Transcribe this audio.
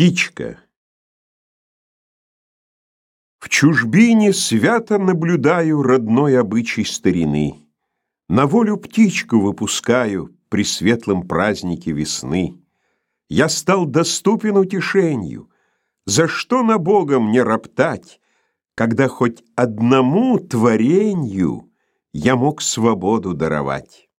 Птичка В чужбине свято наблюдаю Родной обычай старины. На волю птичку выпускаю При светлом празднике весны. Я стал доступен утешенью. За что на Бога мне роптать, Когда хоть одному творенью Я мог свободу даровать?